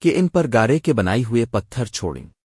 کہ ان پر گارے کے بنائی ہوئے پتھر چھوڑیں۔